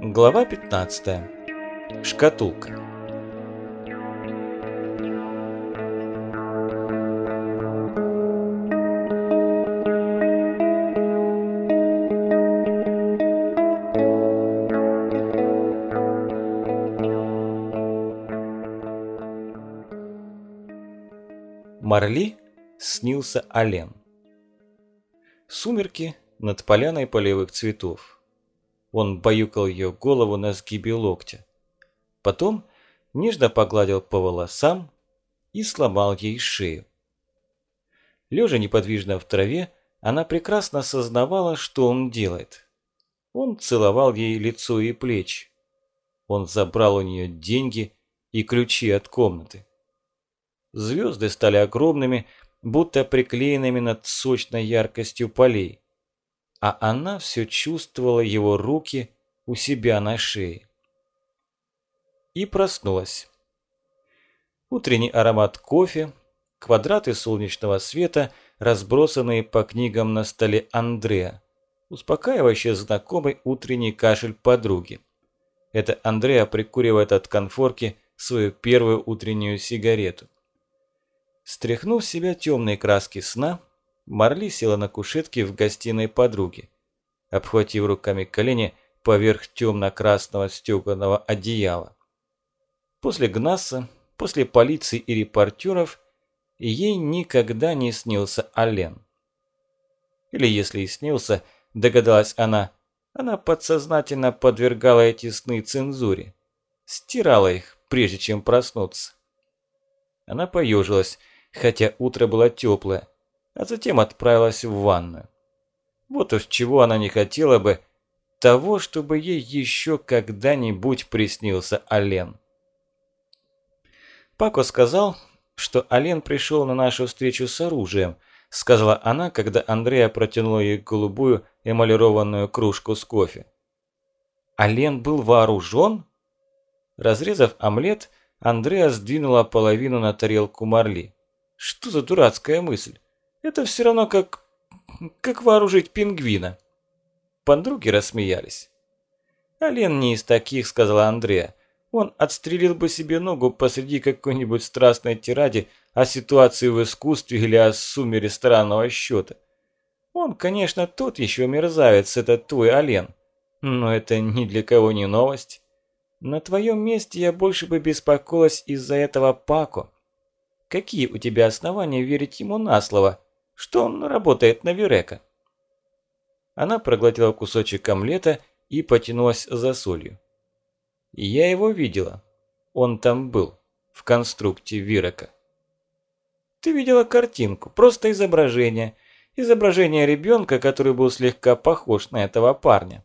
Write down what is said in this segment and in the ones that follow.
Глава 15. Шкатулка. Марли снился Ален. Сумерки над поляной полевых цветов. Он баюкал ее голову на сгибе локтя. Потом нежно погладил по волосам и сломал ей шею. Лежа неподвижно в траве, она прекрасно осознавала, что он делает. Он целовал ей лицо и плечи. Он забрал у нее деньги и ключи от комнаты. Звезды стали огромными, будто приклеенными над сочной яркостью полей. А она все чувствовала его руки у себя на шее. И проснулась. Утренний аромат кофе, квадраты солнечного света, разбросанные по книгам на столе Андрея, успокаивающий знакомый утренний кашель подруги. Это Андреа прикуривает от конфорки свою первую утреннюю сигарету. Стряхнув с себя темные краски сна, Марли села на кушетке в гостиной подруги, обхватив руками колени поверх темно-красного стеганого одеяла. После Гнасса, после полиции и репортеров, ей никогда не снился Ален. Или если и снился, догадалась она, она подсознательно подвергала эти сны цензуре, стирала их, прежде чем проснуться. Она поежилась, хотя утро было теплое, а затем отправилась в ванную. Вот уж чего она не хотела бы, того, чтобы ей еще когда-нибудь приснился Ален. Пако сказал, что Ален пришел на нашу встречу с оружием, сказала она, когда Андрея протянула ей голубую эмалированную кружку с кофе. Ален был вооружен? Разрезав омлет, Андреа сдвинула половину на тарелку Марли. Что за дурацкая мысль? Это все равно как... как вооружить пингвина. Подруги рассмеялись. «Ален не из таких», — сказала Андрея. «Он отстрелил бы себе ногу посреди какой-нибудь страстной тираде о ситуации в искусстве или о сумме ресторанного счета. Он, конечно, тот еще мерзавец, этот твой Ален. Но это ни для кого не новость. На твоем месте я больше бы беспокоилась из-за этого Пако. Какие у тебя основания верить ему на слово, что он работает на Вирека?» Она проглотила кусочек омлета и потянулась за солью. «Я его видела. Он там был, в конструкте Вирека». «Ты видела картинку, просто изображение. Изображение ребенка, который был слегка похож на этого парня».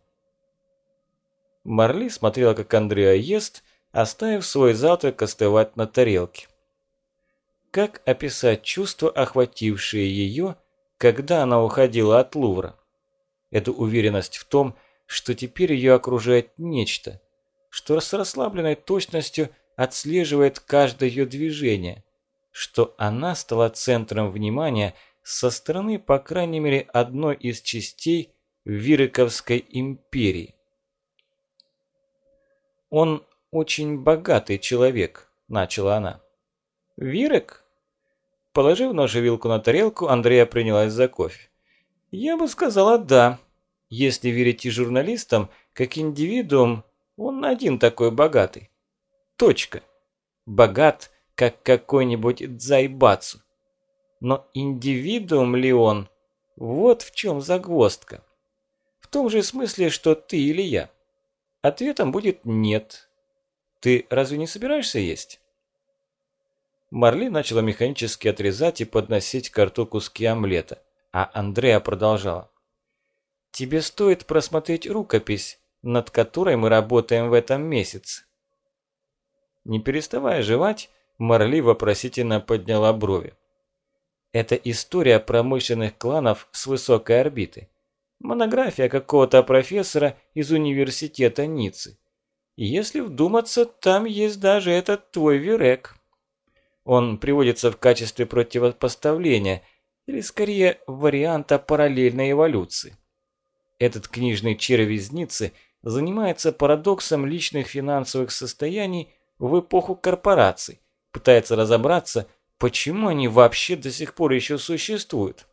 Марли смотрела, как Андреа ест, оставив свой завтрак остывать на тарелке. Как описать чувства, охватившие ее, когда она уходила от Лувра? Эту уверенность в том, что теперь ее окружает нечто, что с расслабленной точностью отслеживает каждое ее движение, что она стала центром внимания со стороны, по крайней мере, одной из частей Вириковской империи. «Он очень богатый человек», – начала она. «Вирек?» Положив нож и вилку на тарелку, Андрея принялась за кофе. «Я бы сказала «да». Если верить и журналистам, как индивидуум, он один такой богатый. Точка. Богат, как какой-нибудь дзайбацу. Но индивидуум ли он? Вот в чем загвоздка. В том же смысле, что ты или я. Ответом будет «нет». Ты разве не собираешься есть? Марли начала механически отрезать и подносить к рту куски омлета, а Андреа продолжала. «Тебе стоит просмотреть рукопись, над которой мы работаем в этом месяце». Не переставая жевать, Марли вопросительно подняла брови. Это история промышленных кланов с высокой орбиты. Монография какого-то профессора из университета Ниццы. Если вдуматься, там есть даже этот твой Вирек. Он приводится в качестве противопоставления, или скорее варианта параллельной эволюции. Этот книжный червь из занимается парадоксом личных финансовых состояний в эпоху корпораций, пытается разобраться, почему они вообще до сих пор еще существуют.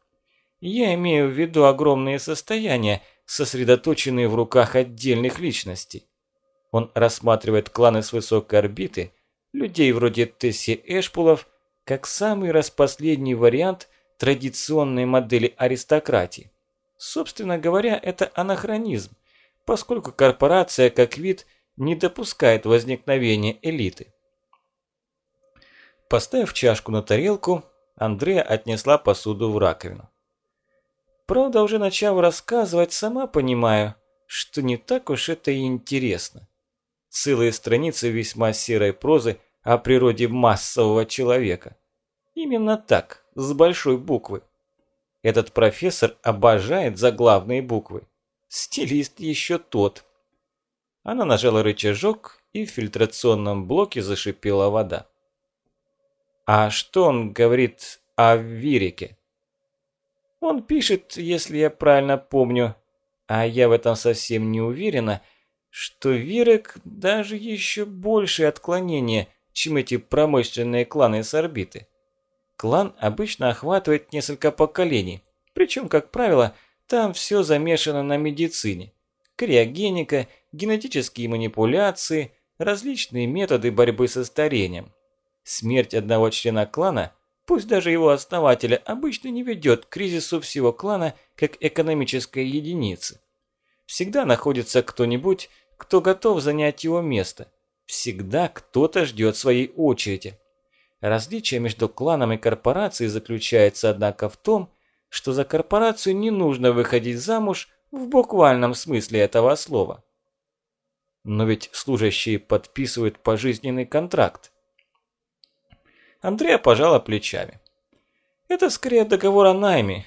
Я имею в виду огромные состояния, сосредоточенные в руках отдельных личностей. Он рассматривает кланы с высокой орбиты, людей вроде Тесси Эшпулов, как самый распоследний вариант традиционной модели аристократии. Собственно говоря, это анахронизм, поскольку корпорация как вид не допускает возникновения элиты. Поставив чашку на тарелку, Андрея отнесла посуду в раковину. Правда, уже начав рассказывать, сама понимаю, что не так уж это и интересно. Целые страницы весьма серой прозы о природе массового человека. Именно так, с большой буквы. Этот профессор обожает заглавные буквы. Стилист еще тот. Она нажала рычажок, и в фильтрационном блоке зашипела вода. А что он говорит о Вирике? Он пишет, если я правильно помню, а я в этом совсем не уверена, что Вирек даже еще большее отклонение, чем эти промышленные кланы с орбиты. Клан обычно охватывает несколько поколений, причем, как правило, там все замешано на медицине. Криогеника, генетические манипуляции, различные методы борьбы со старением. Смерть одного члена клана, пусть даже его основателя, обычно не ведет к кризису всего клана как экономической единицы. Всегда находится кто-нибудь, кто готов занять его место. Всегда кто-то ждет своей очереди. Различие между кланом и корпорацией заключается, однако, в том, что за корпорацию не нужно выходить замуж в буквальном смысле этого слова. Но ведь служащие подписывают пожизненный контракт. Андрея пожала плечами. Это скорее договор о найме.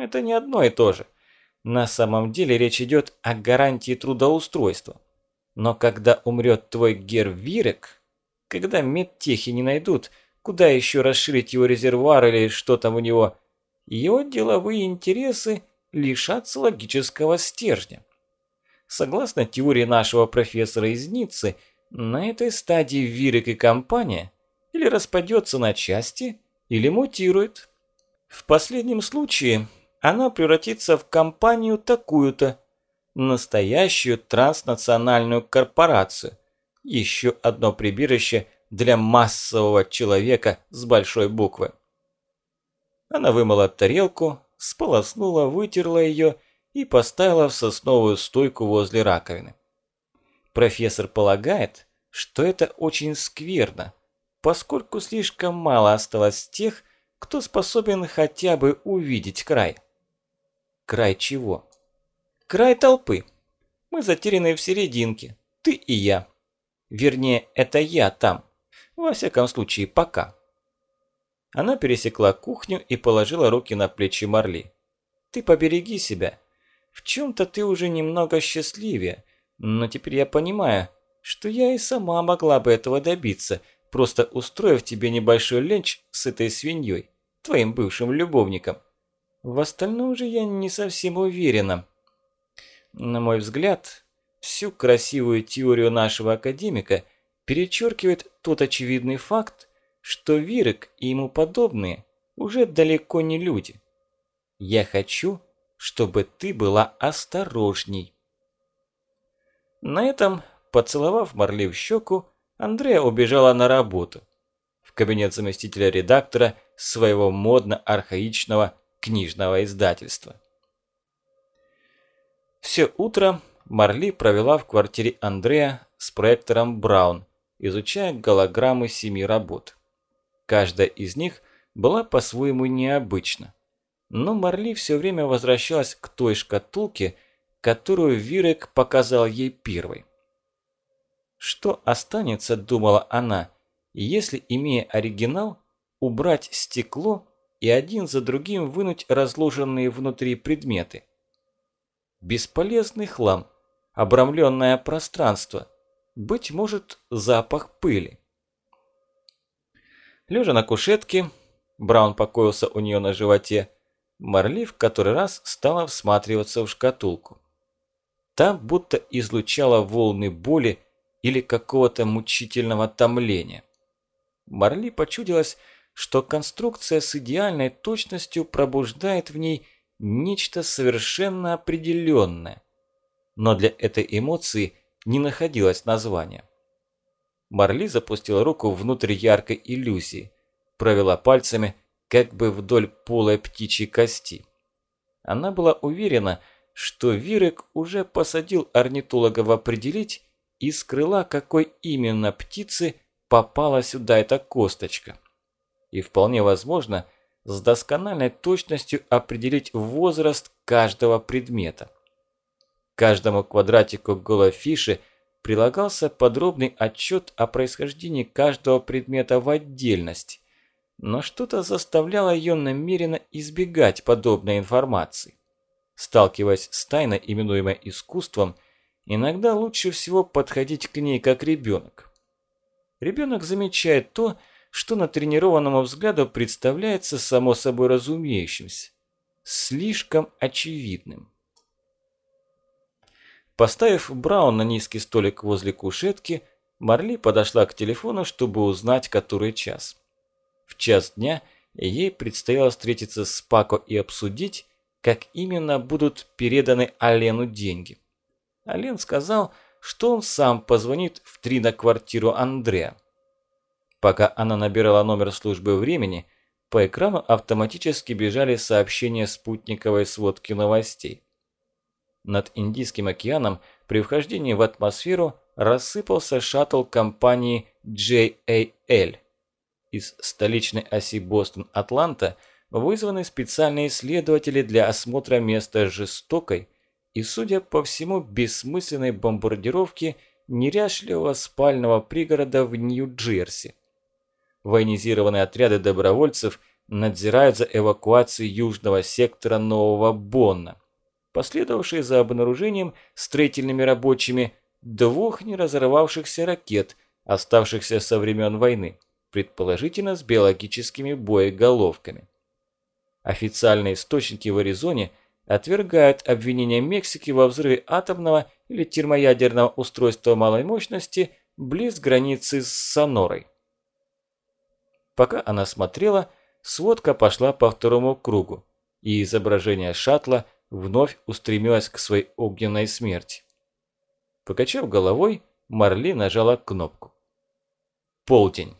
Это не одно и то же. На самом деле речь идет о гарантии трудоустройства. Но когда умрет твой Гервирек, когда медтехи не найдут, куда еще расширить его резервуар или что там у него, его деловые интересы лишатся логического стержня. Согласно теории нашего профессора из Ниццы, на этой стадии Вирек и компания или распадется на части, или мутирует. В последнем случае она превратится в компанию такую-то, настоящую транснациональную корпорацию, еще одно прибежище для массового человека с большой буквы. Она вымыла тарелку, сполоснула, вытерла ее и поставила в сосновую стойку возле раковины. Профессор полагает, что это очень скверно, поскольку слишком мало осталось тех, кто способен хотя бы увидеть край. Край чего? Край толпы. Мы затеряны в серединке, ты и я. Вернее, это я там. Во всяком случае, пока. Она пересекла кухню и положила руки на плечи Марли. Ты побереги себя. В чем-то ты уже немного счастливее, но теперь я понимаю, что я и сама могла бы этого добиться, просто устроив тебе небольшой ленч с этой свиньей, твоим бывшим любовником. В остальном же я не совсем уверена. На мой взгляд, Всю красивую теорию нашего академика перечеркивает тот очевидный факт, что Вирек и ему подобные уже далеко не люди. Я хочу, чтобы ты была осторожней. На этом, поцеловав Марли в щеку, Андрея убежала на работу. В кабинет заместителя редактора своего модно-архаичного книжного издательства. Все утро Марли провела в квартире Андрея с проектором Браун, изучая голограммы семи работ. Каждая из них была по-своему необычна. Но Марли все время возвращалась к той шкатулке, которую Вирек показал ей первой. Что останется, думала она, если, имея оригинал, убрать стекло и один за другим вынуть разложенные внутри предметы? Бесполезный хлам – обрамленное пространство. Быть может, запах пыли. Лежа на кушетке, Браун покоился у нее на животе, Марли в который раз стала всматриваться в шкатулку. Та будто излучала волны боли или какого-то мучительного томления. Марли почудилось, что конструкция с идеальной точностью пробуждает в ней нечто совершенно определенное. Но для этой эмоции не находилось названия. Марли запустила руку внутрь яркой иллюзии, провела пальцами как бы вдоль полой птичьей кости. Она была уверена, что Вирек уже посадил орнитологов определить из крыла какой именно птицы попала сюда эта косточка. И вполне возможно, с доскональной точностью определить возраст каждого предмета. Каждому квадратику голой фиши прилагался подробный отчет о происхождении каждого предмета в отдельности, но что-то заставляло ее намеренно избегать подобной информации. Сталкиваясь с тайной, именуемой искусством, иногда лучше всего подходить к ней как ребенок. Ребенок замечает то, что натренированному взгляду представляется само собой разумеющимся, слишком очевидным. Поставив Браун на низкий столик возле кушетки, Марли подошла к телефону, чтобы узнать, который час. В час дня ей предстояло встретиться с Пако и обсудить, как именно будут переданы Алену деньги. Ален сказал, что он сам позвонит в три на квартиру Андрея. Пока она набирала номер службы времени, по экрану автоматически бежали сообщения спутниковой сводки новостей. Над Индийским океаном при вхождении в атмосферу рассыпался шаттл компании JAL. Из столичной оси Бостон-Атланта вызваны специальные исследователи для осмотра места жестокой и, судя по всему, бессмысленной бомбардировки неряшливого спального пригорода в Нью-Джерси. Военизированные отряды добровольцев надзирают за эвакуацией южного сектора Нового Бонна последовавшие за обнаружением строительными рабочими двух неразорвавшихся ракет, оставшихся со времен войны, предположительно с биологическими боеголовками. Официальные источники в Аризоне отвергают обвинения Мексики во взрыве атомного или термоядерного устройства малой мощности близ границы с Сонорой. Пока она смотрела, сводка пошла по второму кругу, и изображение шаттла – вновь устремилась к своей огненной смерти. Покачав головой, Марли нажала кнопку. Полдень.